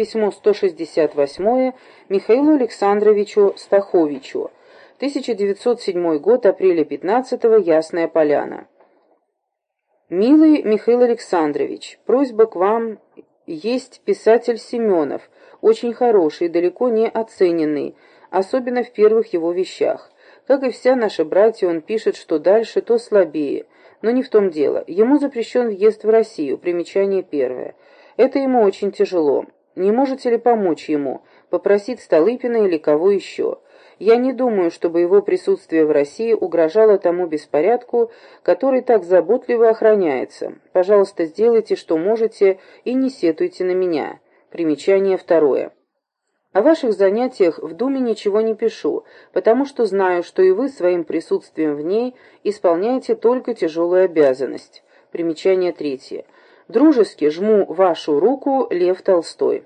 письмо 168 Михаилу Александровичу Стаховичу, 1907 год, апреля 15 -го, Ясная Поляна. «Милый Михаил Александрович, просьба к вам есть писатель Семенов, очень хороший, далеко не оцененный, особенно в первых его вещах. Как и вся наша братья, он пишет, что дальше, то слабее. Но не в том дело. Ему запрещен въезд в Россию, примечание первое. Это ему очень тяжело. Не можете ли помочь ему, попросить Столыпина или кого еще? Я не думаю, чтобы его присутствие в России угрожало тому беспорядку, который так заботливо охраняется. Пожалуйста, сделайте, что можете, и не сетуйте на меня. Примечание второе. О ваших занятиях в Думе ничего не пишу, потому что знаю, что и вы своим присутствием в ней исполняете только тяжелую обязанность. Примечание третье. Дружески жму вашу руку, Лев Толстой.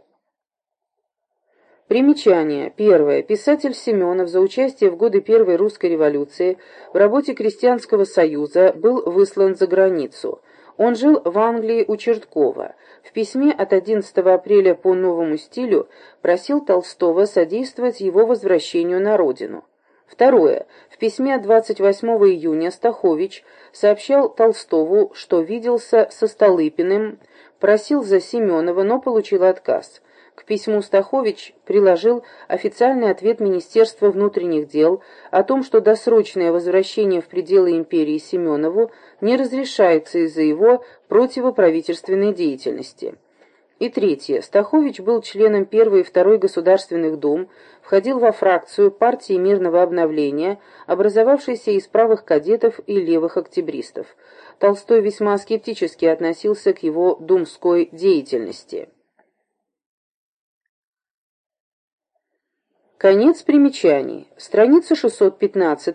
Примечание. Первое. Писатель Семенов за участие в годы Первой русской революции в работе Крестьянского союза был выслан за границу. Он жил в Англии у Черткова. В письме от 11 апреля по новому стилю просил Толстого содействовать его возвращению на родину. Второе. В письме от 28 июня Стахович сообщал Толстову, что виделся со Столыпиным, просил за Семенова, но получил отказ. К письму Стахович приложил официальный ответ Министерства внутренних дел о том, что досрочное возвращение в пределы империи Семенову не разрешается из-за его противоправительственной деятельности. И третье. Стахович был членом первой и второй государственных дум, входил во фракцию партии мирного обновления, образовавшейся из правых кадетов и левых октябристов. Толстой весьма скептически относился к его думской деятельности. Конец примечаний. Страница 615